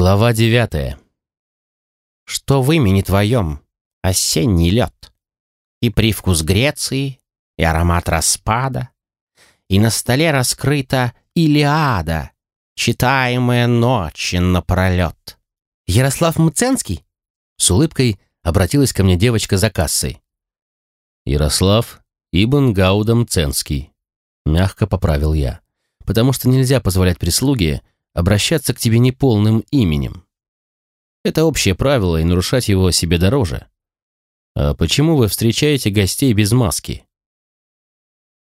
Глава девятая. Что в имени твоем осенний лед, и привкус Греции, и аромат распада, и на столе раскрыта Илиада, читаемая ночи напролет. Ярослав Мценский? С улыбкой обратилась ко мне девочка за кассой. Ярослав Ибн Гауда Мценский. Мягко поправил я, потому что нельзя позволять прислуге обращаться к тебе неполным именем. Это общее правило, и нарушать его себе дороже. А почему вы встречаете гостей без маски?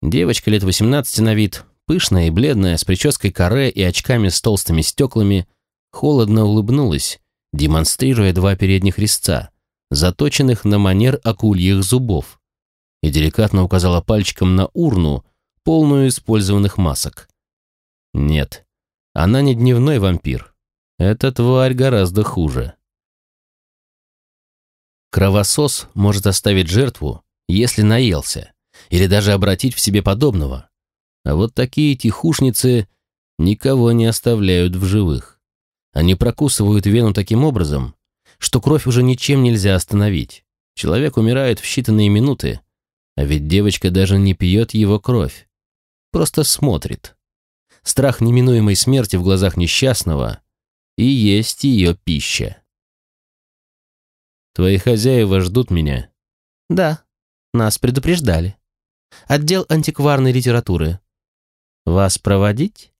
Девочка лет 18 на вид, пышная и бледная, с прической каре и очками с толстыми стеклами, холодно улыбнулась, демонстрируя два передних резца, заточенных на манер акульих зубов, и деликатно указала пальчиком на урну, полную использованных масок. Нет, она не дневной вампир. Эта тварь гораздо хуже. Кровосос может оставить жертву, если наелся, или даже обратить в себе подобного. А вот такие тихушницы никого не оставляют в живых. Они прокусывают вену таким образом, что кровь уже ничем нельзя остановить. Человек умирает в считанные минуты, а ведь девочка даже не пьет его кровь, просто смотрит страх неминуемой смерти в глазах несчастного и есть ее пища. Твои хозяева ждут меня? Да, нас предупреждали. Отдел антикварной литературы. Вас проводить?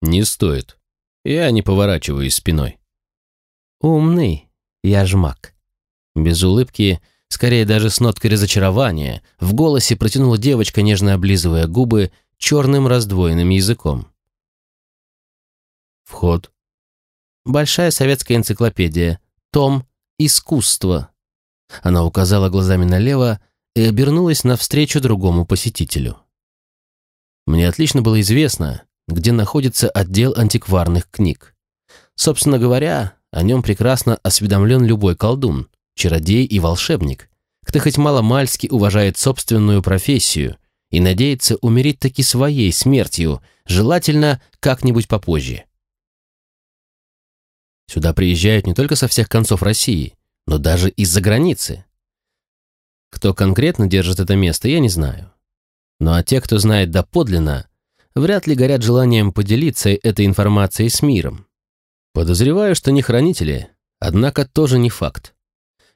Не стоит. Я не поворачиваюсь спиной. Умный, я жмак. Без улыбки, скорее даже с ноткой разочарования, в голосе протянула девочка, нежно облизывая губы черным раздвоенным языком. Вход. Большая советская энциклопедия. Том «Искусство». Она указала глазами налево и обернулась навстречу другому посетителю. Мне отлично было известно, где находится отдел антикварных книг. Собственно говоря, о нем прекрасно осведомлен любой колдун, чародей и волшебник, кто хоть мало-мальски уважает собственную профессию – и надеется умереть таки своей смертью, желательно как-нибудь попозже. Сюда приезжают не только со всех концов России, но даже из-за границы. Кто конкретно держит это место, я не знаю. Ну а те, кто знает доподлинно, вряд ли горят желанием поделиться этой информацией с миром. Подозреваю, что не хранители, однако тоже не факт.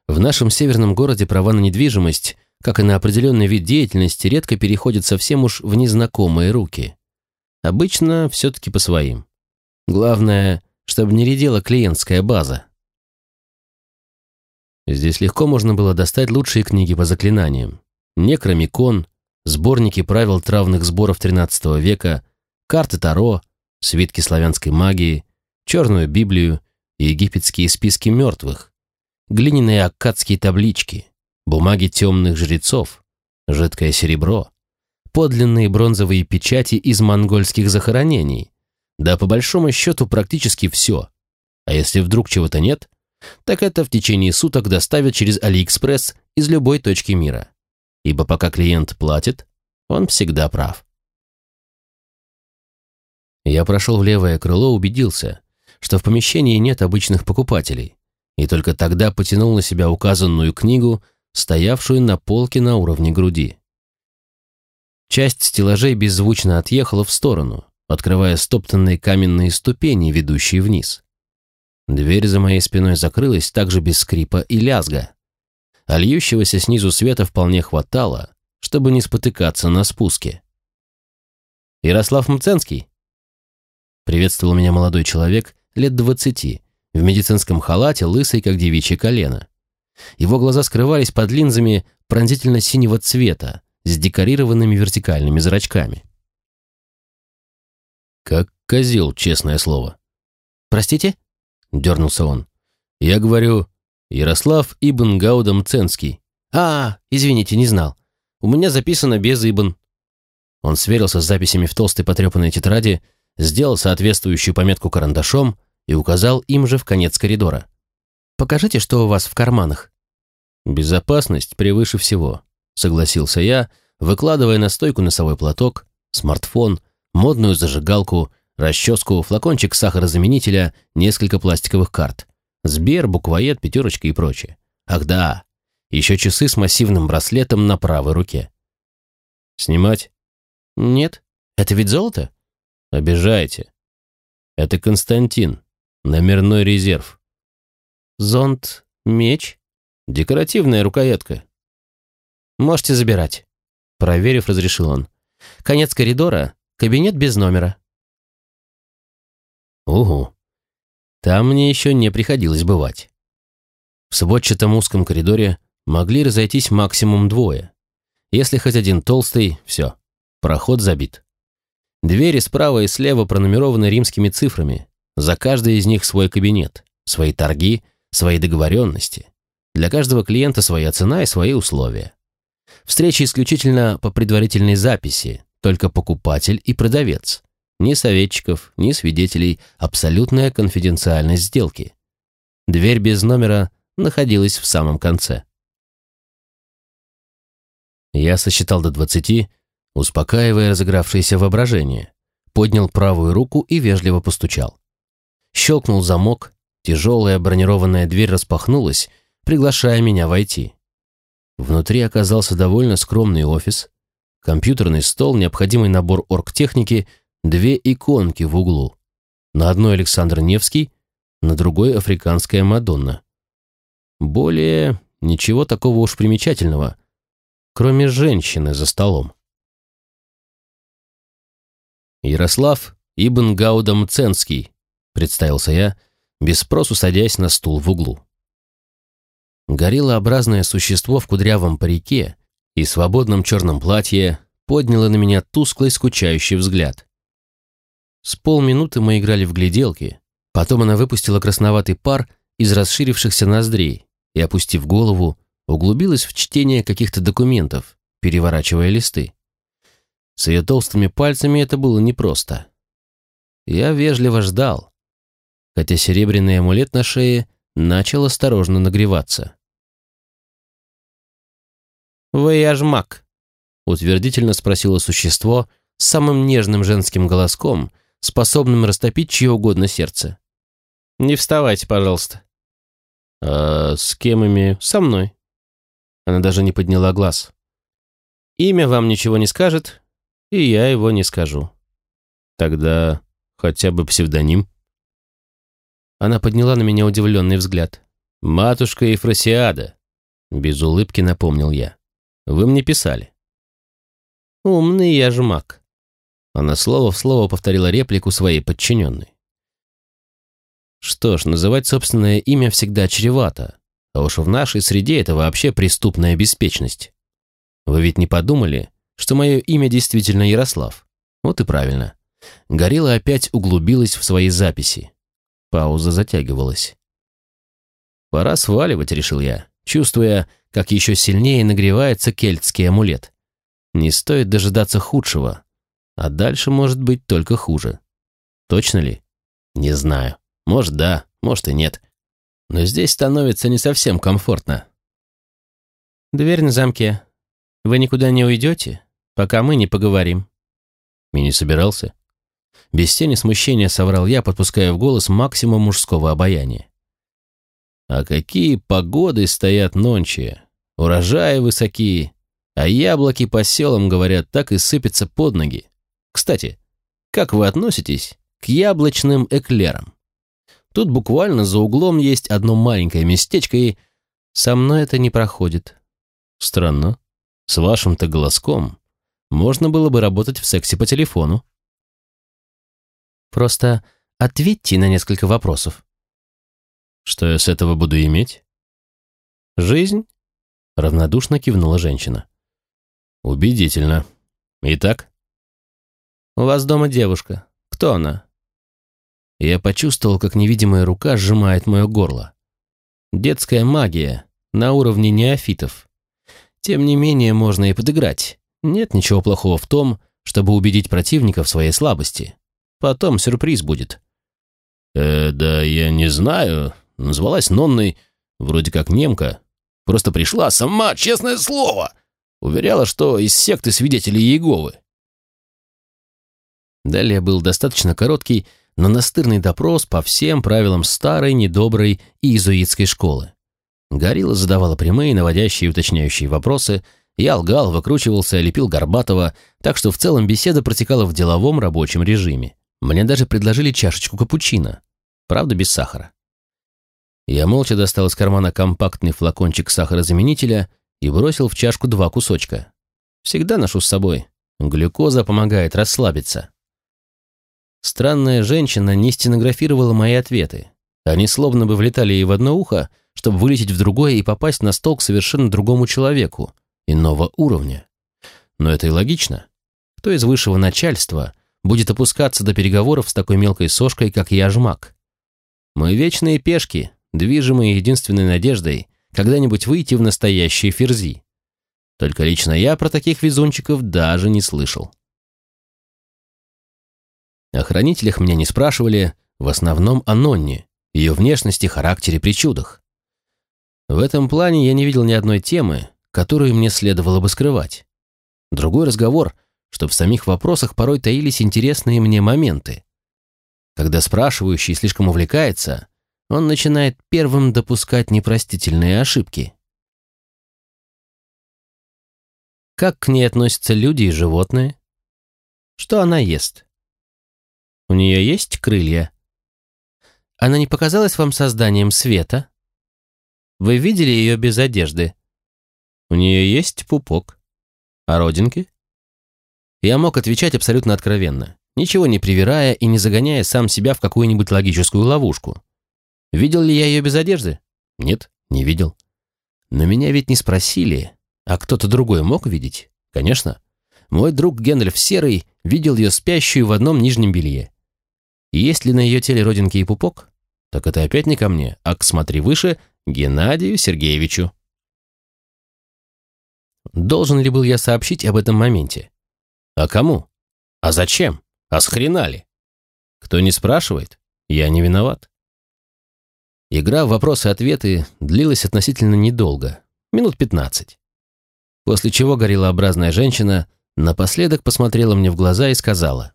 В нашем северном городе права на недвижимость как и на определенный вид деятельности, редко переходит совсем уж в незнакомые руки. Обычно все-таки по своим. Главное, чтобы не редела клиентская база. Здесь легко можно было достать лучшие книги по заклинаниям. Некромикон, сборники правил травных сборов XIII века, карты Таро, свитки славянской магии, черную Библию и египетские списки мертвых, глиняные аккадские таблички – бумаги темных жрецов, жидкое серебро, подлинные бронзовые печати из монгольских захоронений. Да, по большому счету, практически все. А если вдруг чего-то нет, так это в течение суток доставят через Алиэкспресс из любой точки мира. Ибо пока клиент платит, он всегда прав. Я прошел в левое крыло, убедился, что в помещении нет обычных покупателей, и только тогда потянул на себя указанную книгу стоявшую на полке на уровне груди. Часть стеллажей беззвучно отъехала в сторону, открывая стоптанные каменные ступени, ведущие вниз. Дверь за моей спиной закрылась также без скрипа и лязга. А льющегося снизу света вполне хватало, чтобы не спотыкаться на спуске. «Ярослав Мценский?» Приветствовал меня молодой человек лет двадцати, в медицинском халате, лысый, как девичье колено. Его глаза скрывались под линзами пронзительно-синего цвета с декорированными вертикальными зрачками. «Как козел, честное слово». «Простите?» — дернулся он. «Я говорю, Ярослав Ибн Гаудам Ценский». «А, извините, не знал. У меня записано без Ибн». Он сверился с записями в толстой потрепанной тетради, сделал соответствующую пометку карандашом и указал им же в конец коридора. Покажите, что у вас в карманах». «Безопасность превыше всего», — согласился я, выкладывая на стойку носовой платок, смартфон, модную зажигалку, расческу, флакончик сахарозаменителя, несколько пластиковых карт. Сбер, буквоед, пятерочка и прочее. Ах да, еще часы с массивным браслетом на правой руке. Снимать? Нет. Это ведь золото? Обижаете. Это Константин. Номерной резерв. Зонт, меч, декоративная рукоятка. Можете забирать. Проверив, разрешил он. Конец коридора, кабинет без номера. Угу. Там мне еще не приходилось бывать. В сводчатом узком коридоре могли разойтись максимум двое. Если хоть один толстый, все, проход забит. Двери справа и слева пронумерованы римскими цифрами. За каждой из них свой кабинет, свои торги, свои договоренности. Для каждого клиента своя цена и свои условия. Встречи исключительно по предварительной записи, только покупатель и продавец. Ни советчиков, ни свидетелей, абсолютная конфиденциальность сделки. Дверь без номера находилась в самом конце. Я сосчитал до двадцати, успокаивая разыгравшееся воображение, поднял правую руку и вежливо постучал. Щелкнул замок, тяжелая бронированная дверь распахнулась, приглашая меня войти. Внутри оказался довольно скромный офис, компьютерный стол, необходимый набор оргтехники, две иконки в углу. На одной Александр Невский, на другой африканская Мадонна. Более ничего такого уж примечательного, кроме женщины за столом. Ярослав Ибн Гаудам Ценский, представился я, без спросу садясь на стул в углу. Гориллообразное существо в кудрявом парике и свободном черном платье подняло на меня тусклый скучающий взгляд. С полминуты мы играли в гляделки, потом она выпустила красноватый пар из расширившихся ноздрей и, опустив голову, углубилась в чтение каких-то документов, переворачивая листы. С ее толстыми пальцами это было непросто. Я вежливо ждал, хотя серебряный амулет на шее начал осторожно нагреваться. «Вояж-маг», — утвердительно спросило существо с самым нежным женским голоском, способным растопить чье угодно сердце. «Не вставайте, пожалуйста». «А с кем ими?» «Со мной». Она даже не подняла глаз. «Имя вам ничего не скажет, и я его не скажу». «Тогда хотя бы псевдоним?» Она подняла на меня удивленный взгляд. «Матушка Ефросиада», — без улыбки напомнил я. «Вы мне писали». «Умный я же маг». Она слово в слово повторила реплику своей подчиненной. Что ж, называть собственное имя всегда чревато, а уж в нашей среде это вообще преступная беспечность. Вы ведь не подумали, что мое имя действительно Ярослав? Вот и правильно. Горилла опять углубилась в свои записи. Пауза затягивалась. «Пора сваливать», — решил я, чувствуя, как еще сильнее нагревается кельтский амулет. Не стоит дожидаться худшего, а дальше может быть только хуже. Точно ли? Не знаю. Может, да, может и нет. Но здесь становится не совсем комфортно. «Дверь на замке. Вы никуда не уйдете, пока мы не поговорим». И не собирался. Без тени смущения соврал я, подпуская в голос максимум мужского обаяния. А какие погоды стоят нонче, урожаи высокие, а яблоки по селам, говорят, так и сыпятся под ноги. Кстати, как вы относитесь к яблочным эклерам? Тут буквально за углом есть одно маленькое местечко, и со мной это не проходит. Странно. С вашим-то голоском можно было бы работать в сексе по телефону. Просто ответьте на несколько вопросов. Что я с этого буду иметь? Жизнь? Равнодушно кивнула женщина. Убедительно. Итак? У вас дома девушка. Кто она? Я почувствовал, как невидимая рука сжимает мое горло. Детская магия на уровне неофитов. Тем не менее, можно и подыграть. Нет ничего плохого в том, чтобы убедить противника в своей слабости. Потом сюрприз будет. «Э, да я не знаю. Назвалась Нонной, вроде как немка. Просто пришла сама, честное слово. Уверяла, что из секты свидетелей Иеговы. Далее был достаточно короткий, но настырный допрос по всем правилам старой, недоброй иезуитской школы. Горилла задавала прямые, наводящие и уточняющие вопросы, я лгал, выкручивался, лепил Горбатова, так что в целом беседа протекала в деловом рабочем режиме. Мне даже предложили чашечку капучино, правда без сахара. Я молча достал из кармана компактный флакончик сахарозаменителя и бросил в чашку два кусочка. Всегда ношу с собой. Глюкоза помогает расслабиться. Странная женщина не стенографировала мои ответы. Они словно бы влетали ей в одно ухо, чтобы вылететь в другое и попасть на стол к совершенно другому человеку, иного уровня. Но это и логично. Кто из высшего начальства будет опускаться до переговоров с такой мелкой сошкой, как я, жмак? Мы вечные пешки, движимые единственной надеждой когда-нибудь выйти в настоящие ферзи. Только лично я про таких везунчиков даже не слышал. О хранителях меня не спрашивали, в основном о Нонне, ее внешности, характере, причудах. В этом плане я не видел ни одной темы, которую мне следовало бы скрывать. Другой разговор, что в самих вопросах порой таились интересные мне моменты. Когда спрашивающий слишком увлекается, он начинает первым допускать непростительные ошибки. Как к ней относятся люди и животные? Что она ест? У нее есть крылья? Она не показалась вам созданием света? Вы видели ее без одежды? У нее есть пупок. А родинки? Я мог отвечать абсолютно откровенно, ничего не привирая и не загоняя сам себя в какую-нибудь логическую ловушку. Видел ли я ее без одежды? Нет, не видел. Но меня ведь не спросили, а кто-то другой мог видеть? Конечно. Мой друг Генрих Серый видел ее спящую в одном нижнем белье. И есть ли на ее теле родинки и пупок? Так это опять не ко мне, а к смотри выше Геннадию Сергеевичу. Должен ли был я сообщить об этом моменте? А кому? А зачем? А с хрена ли? Кто не спрашивает, я не виноват. Игра в вопросы-ответы длилась относительно недолго, минут пятнадцать. После чего гориллообразная женщина напоследок посмотрела мне в глаза и сказала.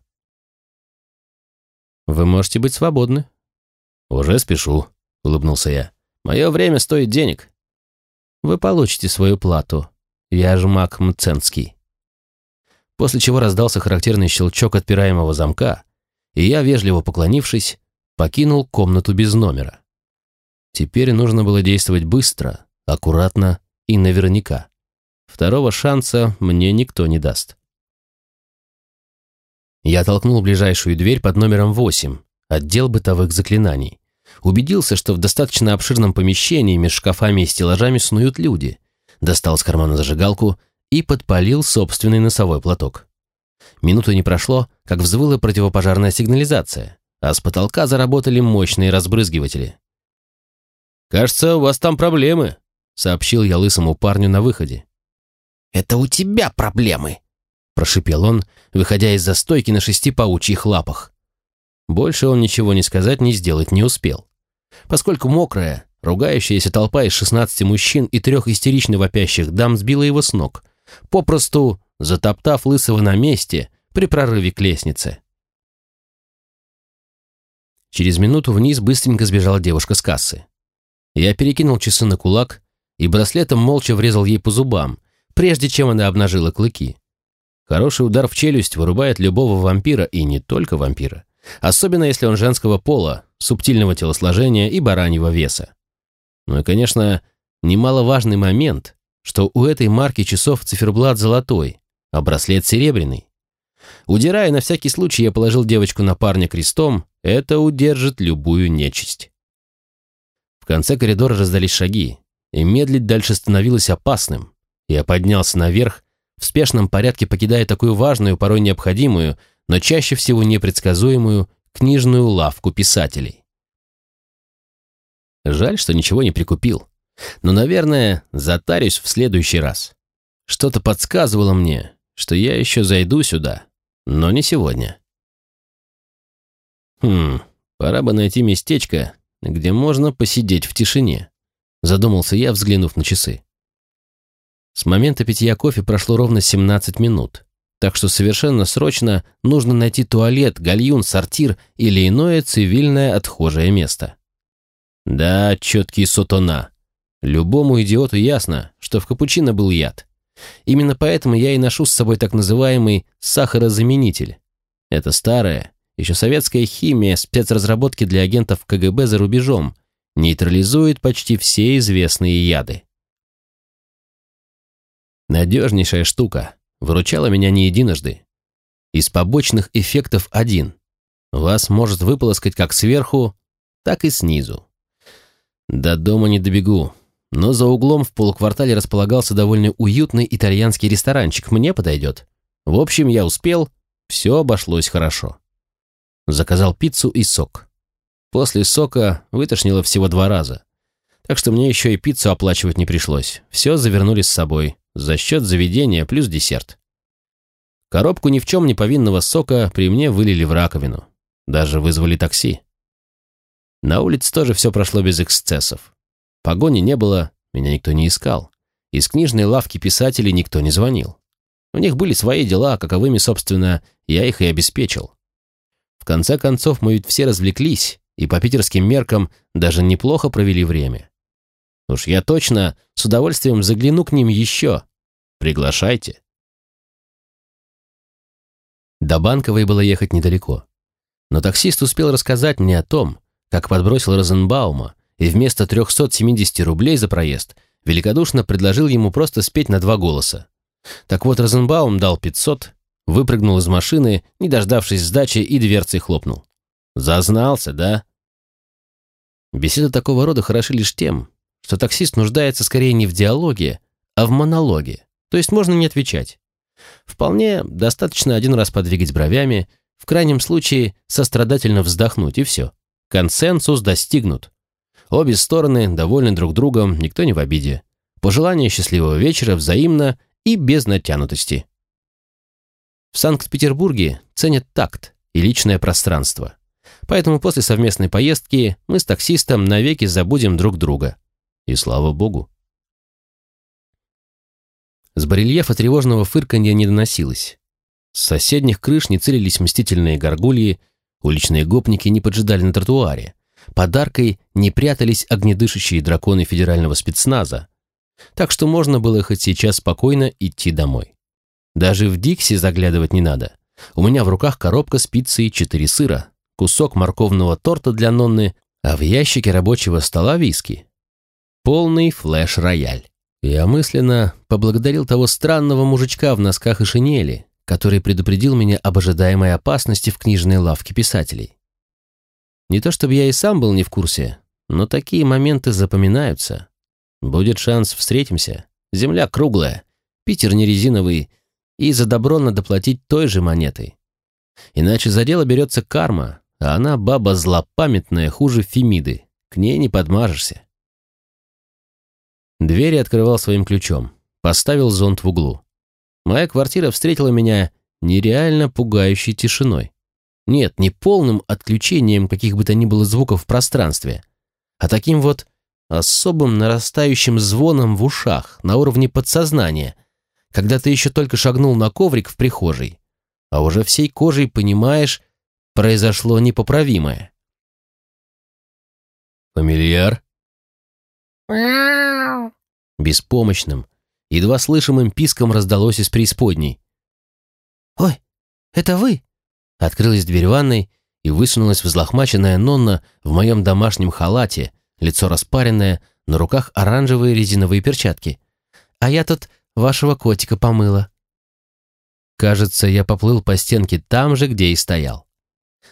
«Вы можете быть свободны». «Уже спешу», — улыбнулся я. «Мое время стоит денег». «Вы получите свою плату. Я жмак Мценский». После чего раздался характерный щелчок отпираемого замка, и я, вежливо поклонившись, покинул комнату без номера. Теперь нужно было действовать быстро, аккуратно и наверняка. Второго шанса мне никто не даст. Я толкнул ближайшую дверь под номером 8, отдел бытовых заклинаний. Убедился, что в достаточно обширном помещении между шкафами и стеллажами снуют люди. Достал из кармана зажигалку и подпалил собственный носовой платок. Минуты не прошло, как взвыла противопожарная сигнализация, а с потолка заработали мощные разбрызгиватели. «Кажется, у вас там проблемы», — сообщил я лысому парню на выходе. «Это у тебя проблемы», — прошипел он, выходя из застойки на шести паучьих лапах. Больше он ничего не сказать, ни сделать не успел. Поскольку мокрая, ругающаяся толпа из шестнадцати мужчин и трех истерично вопящих дам сбила его с ног, попросту затоптав лысого на месте при прорыве к лестнице. Через минуту вниз быстренько сбежала девушка с кассы. Я перекинул часы на кулак и браслетом молча врезал ей по зубам, прежде чем она обнажила клыки. Хороший удар в челюсть вырубает любого вампира, и не только вампира. Особенно если он женского пола, субтильного телосложения и бараньего веса. Ну и, конечно, немаловажный момент, что у этой марки часов циферблат золотой, а браслет серебряный. Удирая, на всякий случай я положил девочку на парня крестом, это удержит любую нечисть конце коридора раздались шаги, и медлить дальше становилось опасным. Я поднялся наверх, в спешном порядке покидая такую важную, порой необходимую, но чаще всего непредсказуемую книжную лавку писателей. Жаль, что ничего не прикупил. Но, наверное, затарюсь в следующий раз. Что-то подсказывало мне, что я еще зайду сюда, но не сегодня. Хм, пора бы найти местечко, где можно посидеть в тишине», — задумался я, взглянув на часы. С момента питья кофе прошло ровно 17 минут. Так что совершенно срочно нужно найти туалет, гальюн, сортир или иное цивильное отхожее место. Да, четкий сотона. Любому идиоту ясно, что в капучино был яд. Именно поэтому я и ношу с собой так называемый сахарозаменитель. Это старая, еще советская химия спецразработки для агентов КГБ за рубежом, нейтрализует почти все известные яды. Надежнейшая штука. Выручала меня не единожды. Из побочных эффектов один. Вас может выполоскать как сверху, так и снизу. До дома не добегу, но за углом в полуквартале располагался довольно уютный итальянский ресторанчик. Мне подойдет. В общем, я успел, все обошлось хорошо. Заказал пиццу и сок. После сока вытошнило всего два раза. Так что мне еще и пиццу оплачивать не пришлось. Все завернули с собой. За счет заведения плюс десерт. Коробку ни в чем не повинного сока при мне вылили в раковину. Даже вызвали такси. На улице тоже все прошло без эксцессов. Погони не было, меня никто не искал. Из книжной лавки писателей никто не звонил. У них были свои дела, каковыми, собственно, я их и обеспечил. В конце концов, мы ведь все развлеклись, и по питерским меркам даже неплохо провели время. Уж я точно с удовольствием загляну к ним еще. Приглашайте. До Банковой было ехать недалеко. Но таксист успел рассказать мне о том, как подбросил Розенбаума, и вместо 370 рублей за проезд великодушно предложил ему просто спеть на два голоса. Так вот, Розенбаум дал 500, выпрыгнул из машины, не дождавшись сдачи, и дверцей хлопнул. Зазнался, да? Беседы такого рода хороши лишь тем, что таксист нуждается скорее не в диалоге, а в монологе, то есть можно не отвечать. Вполне достаточно один раз подвигать бровями, в крайнем случае сострадательно вздохнуть, и все. Консенсус достигнут. Обе стороны довольны друг другом, никто не в обиде. Пожелание счастливого вечера взаимно и без натянутости. В Санкт-Петербурге ценят такт и личное пространство. Поэтому после совместной поездки мы с таксистом навеки забудем друг друга. И слава богу. С барельефа тревожного фырканья не доносилось. С соседних крыш не целились мстительные горгульи, уличные гопники не поджидали на тротуаре. Подаркой не прятались огнедышащие драконы федерального спецназа. Так что можно было хоть сейчас спокойно идти домой. Даже в Дикси заглядывать не надо. У меня в руках коробка с пиццей четыре сыра, кусок морковного торта для Нонны, а в ящике рабочего стола виски полный флеш-рояль. Я мысленно поблагодарил того странного мужичка в носках и шинели, который предупредил меня об ожидаемой опасности в книжной лавке писателей. Не то чтобы я и сам был не в курсе, но такие моменты запоминаются. Будет шанс, встретимся. Земля круглая, Питер не резиновый, и за добро надо платить той же монетой. Иначе за дело берется карма, а она баба злопамятная, хуже Фемиды. К ней не подмажешься. Двери открывал своим ключом. Поставил зонт в углу. Моя квартира встретила меня нереально пугающей тишиной. Нет, не полным отключением каких бы то ни было звуков в пространстве, а таким вот особым нарастающим звоном в ушах на уровне подсознания, когда ты еще только шагнул на коврик в прихожей, а уже всей кожей понимаешь, произошло непоправимое. «Фамильяр?» Беспомощным, едва слышимым писком раздалось из преисподней. «Ой, это вы?» Открылась дверь ванной, и высунулась взлохмаченная Нонна в моем домашнем халате, лицо распаренное, на руках оранжевые резиновые перчатки. «А я тут вашего котика помыла». Кажется, я поплыл по стенке там же, где и стоял.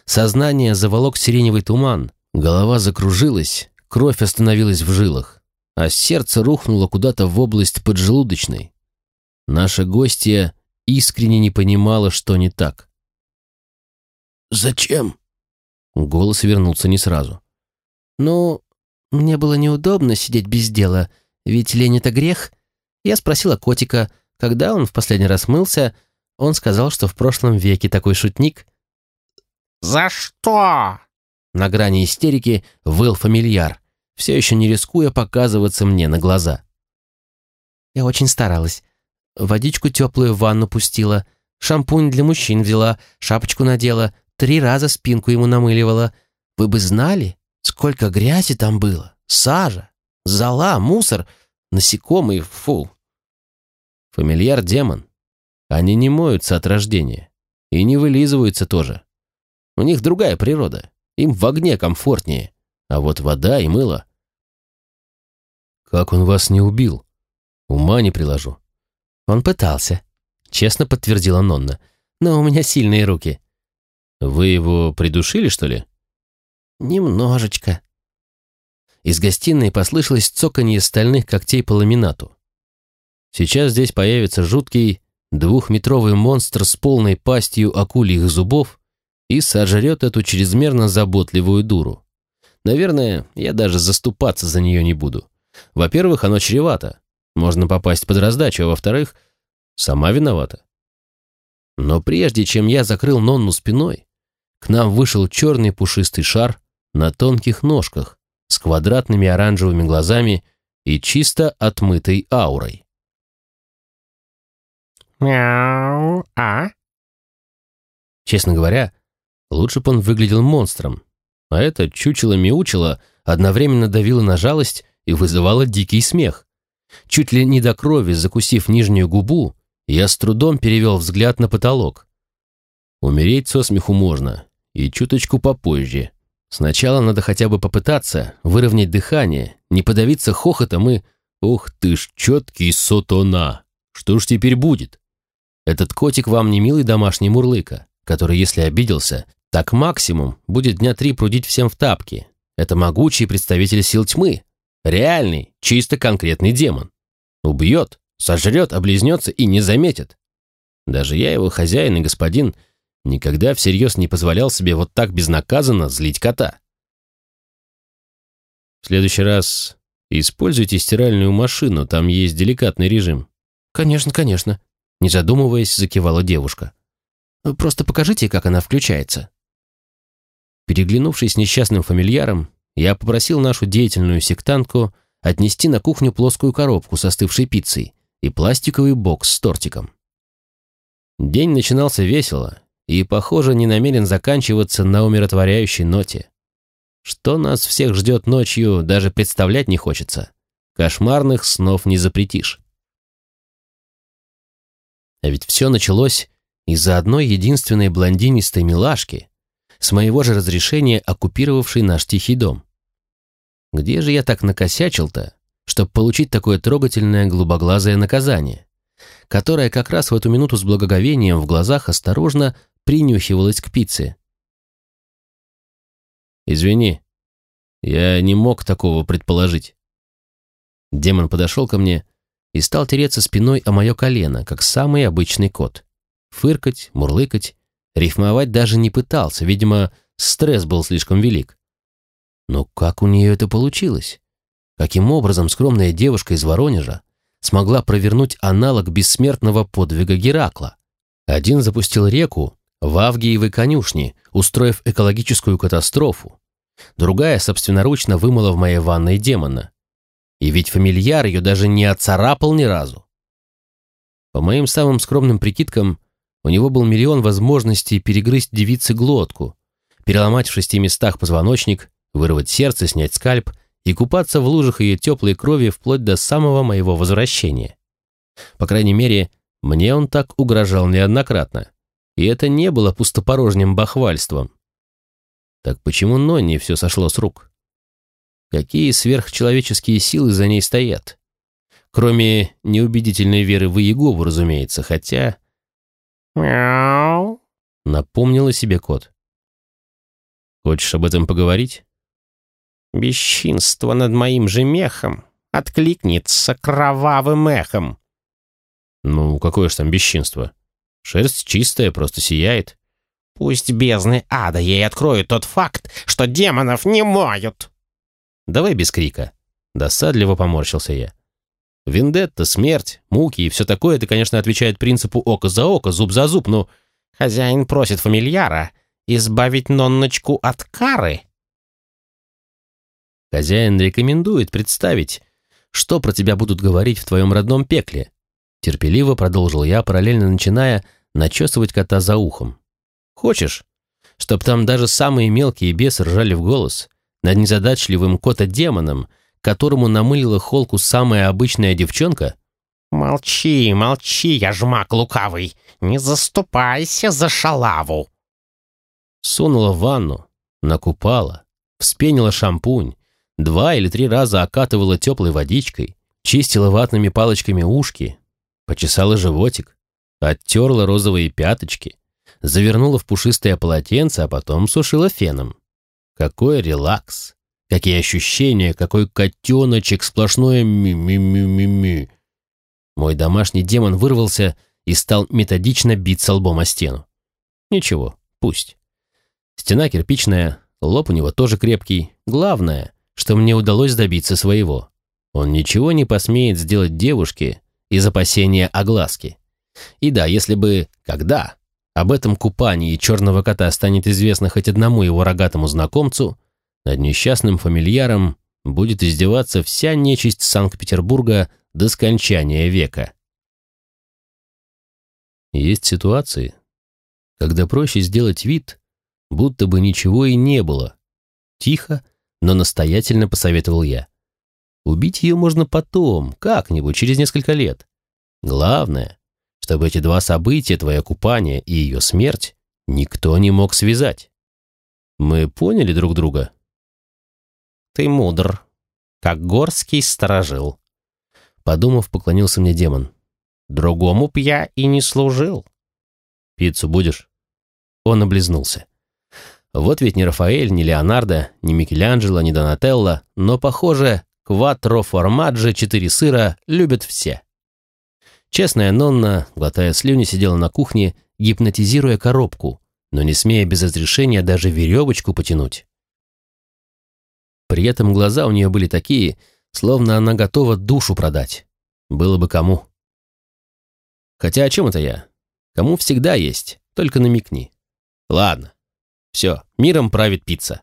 Сознание заволок сиреневый туман, голова закружилась, кровь остановилась в жилах а сердце рухнуло куда-то в область поджелудочной. Наша гостья искренне не понимала, что не так. «Зачем?» Голос вернулся не сразу. «Ну, мне было неудобно сидеть без дела, ведь лень — это грех. Я спросила котика, когда он в последний раз мылся, он сказал, что в прошлом веке такой шутник». «За что?» На грани истерики выл фамильяр все еще не рискуя показываться мне на глаза. Я очень старалась. Водичку теплую в ванну пустила, Шампунь для мужчин взяла, шапочку надела, три раза спинку ему намыливала. Вы бы знали, сколько грязи там было. Сажа, зола, мусор, насекомые, фу. Фамильяр демон. Они не моются от рождения. И не вылизываются тоже. У них другая природа. Им в огне комфортнее. А вот вода и мыло. Как он вас не убил? Ума не приложу. Он пытался, честно подтвердила Нонна. Но у меня сильные руки. Вы его придушили, что ли? Немножечко. Из гостиной послышалось цоканье стальных когтей по ламинату. Сейчас здесь появится жуткий двухметровый монстр с полной пастью акульих зубов и сожрет эту чрезмерно заботливую дуру. Наверное, я даже заступаться за нее не буду. Во-первых, оно чревато. Можно попасть под раздачу, а во-вторых, сама виновата. Но прежде чем я закрыл Нонну спиной, к нам вышел черный пушистый шар на тонких ножках с квадратными оранжевыми глазами и чисто отмытой аурой. «Мяу, а?» Честно говоря, лучше бы он выглядел монстром, а это чучело-мяучело одновременно давило на жалость и вызывало дикий смех. Чуть ли не до крови закусив нижнюю губу, я с трудом перевел взгляд на потолок. Умереть со смеху можно, и чуточку попозже. Сначала надо хотя бы попытаться выровнять дыхание, не подавиться хохотом и... Ух ты ж, четкий сотона! Что ж теперь будет? Этот котик вам не милый домашний мурлыка, который, если обиделся, так максимум будет дня три прудить всем в тапки. Это могучий представитель сил тьмы. Реальный, чисто конкретный демон. Убьет, сожрет, облизнется и не заметит. Даже я, его хозяин и господин, никогда всерьез не позволял себе вот так безнаказанно злить кота. В следующий раз используйте стиральную машину, там есть деликатный режим. Конечно, конечно. Не задумываясь, закивала девушка. «Просто покажите, как она включается». Переглянувшись с несчастным фамильяром, я попросил нашу деятельную сектантку отнести на кухню плоскую коробку с остывшей пиццей и пластиковый бокс с тортиком. День начинался весело и, похоже, не намерен заканчиваться на умиротворяющей ноте. Что нас всех ждет ночью, даже представлять не хочется. Кошмарных снов не запретишь. А ведь все началось из-за одной единственной блондинистой милашки, с моего же разрешения оккупировавшей наш тихий дом. Где же я так накосячил-то, чтобы получить такое трогательное голубоглазое наказание, которое как раз в эту минуту с благоговением в глазах осторожно принюхивалось к пицце? «Извини, я не мог такого предположить». Демон подошел ко мне и стал тереться спиной о мое колено, как самый обычный кот. Фыркать, мурлыкать, рифмовать даже не пытался, видимо, стресс был слишком велик. Но как у нее это получилось? Каким образом скромная девушка из Воронежа смогла провернуть аналог бессмертного подвига Геракла? Один запустил реку в Авгиевой конюшне, устроив экологическую катастрофу. Другая собственноручно вымыла в моей ванной демона. И ведь фамильяр ее даже не оцарапал ни разу. По моим самым скромным прикидкам, у него был миллион возможностей перегрызть девице глотку, переломать в шести местах позвоночник, вырвать сердце, снять скальп и купаться в лужах ее теплой крови вплоть до самого моего возвращения. По крайней мере, мне он так угрожал неоднократно. И это не было пустопорожним бахвальством. Так почему Нонни все сошло с рук? Какие сверхчеловеческие силы за ней стоят? Кроме неубедительной веры в Иегову, разумеется, хотя... «Мяу», — напомнила себе кот. «Хочешь об этом поговорить?» «Бесчинство над моим же мехом откликнется кровавым эхом». «Ну, какое ж там бесчинство? Шерсть чистая, просто сияет». «Пусть бездны ада ей откроют тот факт, что демонов не моют». Давай без крика. Досадливо поморщился я. Вендетта, смерть, муки и все такое, это, конечно, отвечает принципу око за око, зуб за зуб, но... Хозяин просит фамильяра избавить Нонночку от кары. Хозяин рекомендует представить, что про тебя будут говорить в твоем родном пекле. Терпеливо продолжил я, параллельно начиная начесывать кота за ухом. Хочешь, чтоб там даже самые мелкие бесы ржали в голос над незадачливым кота-демоном, которому намылила холку самая обычная девчонка? «Молчи, молчи, я жмак лукавый! Не заступайся за шалаву!» Сунула в ванну, накупала, вспенила шампунь, два или три раза окатывала теплой водичкой, чистила ватными палочками ушки, почесала животик, оттерла розовые пяточки, завернула в пушистое полотенце, а потом сушила феном. Какой релакс! Какие ощущения, какой котеночек, сплошное ми-ми-ми-ми-ми. Мой домашний демон вырвался и стал методично биться лбом о стену. Ничего, пусть. Стена кирпичная, лоб у него тоже крепкий. Главное, что мне удалось добиться своего. Он ничего не посмеет сделать девушке из опасения огласки. И да, если бы когда об этом купании черного кота станет известно хоть одному его рогатому знакомцу, над несчастным фамильяром будет издеваться вся нечисть Санкт-Петербурга до скончания века. Есть ситуации, когда проще сделать вид, будто бы ничего и не было. Тихо, но настоятельно посоветовал я. Убить ее можно потом, как-нибудь, через несколько лет. Главное, чтобы эти два события, твое купание и ее смерть, никто не мог связать. Мы поняли друг друга? Ты мудр, как горский сторожил. Подумав, поклонился мне демон. «Другому б я и не служил». «Пиццу будешь?» Он облизнулся. Вот ведь ни Рафаэль, ни Леонардо, ни Микеланджело, ни Донателло, но, похоже, кватро формаджи четыре сыра любят все. Честная Нонна, глотая слюни, сидела на кухне, гипнотизируя коробку, но не смея без разрешения даже веревочку потянуть. При этом глаза у нее были такие, словно она готова душу продать. Было бы кому. Хотя о чем это я? Кому всегда есть, только намекни. Ладно. Все, миром правит пицца.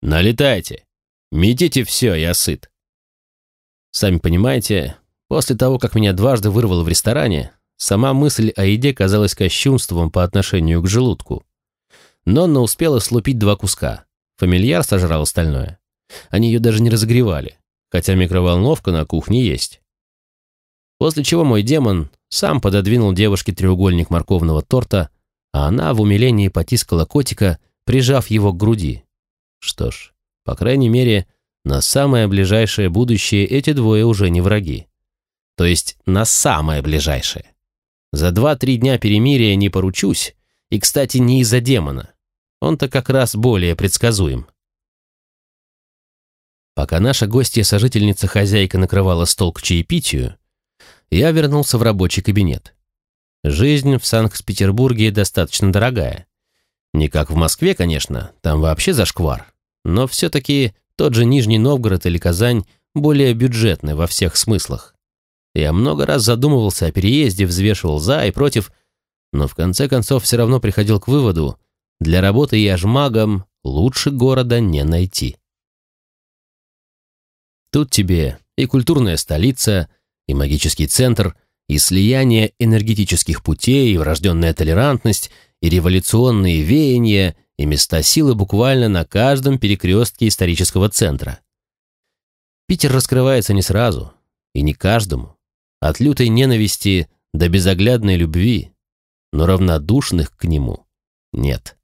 Налетайте. Метите все, я сыт. Сами понимаете, после того, как меня дважды вырвало в ресторане, сама мысль о еде казалась кощунством по отношению к желудку. Нонна успела слупить два куска. Фамильяр сожрал остальное. Они ее даже не разогревали хотя микроволновка на кухне есть. После чего мой демон сам пододвинул девушке треугольник морковного торта, а она в умилении потискала котика, прижав его к груди. Что ж, по крайней мере, на самое ближайшее будущее эти двое уже не враги. То есть на самое ближайшее. За два-три дня перемирия не поручусь, и, кстати, не из-за демона. Он-то как раз более предсказуем. Пока наша гостья-сожительница-хозяйка накрывала стол к чаепитию, я вернулся в рабочий кабинет. Жизнь в Санкт-Петербурге достаточно дорогая. Не как в Москве, конечно, там вообще зашквар. Но все-таки тот же Нижний Новгород или Казань более бюджетны во всех смыслах. Я много раз задумывался о переезде, взвешивал за и против, но в конце концов все равно приходил к выводу, для работы я жмагом лучше города не найти. Тут тебе и культурная столица, и магический центр, и слияние энергетических путей, и врожденная толерантность, и революционные веяния, и места силы буквально на каждом перекрестке исторического центра. Питер раскрывается не сразу, и не каждому, от лютой ненависти до безоглядной любви, но равнодушных к нему нет.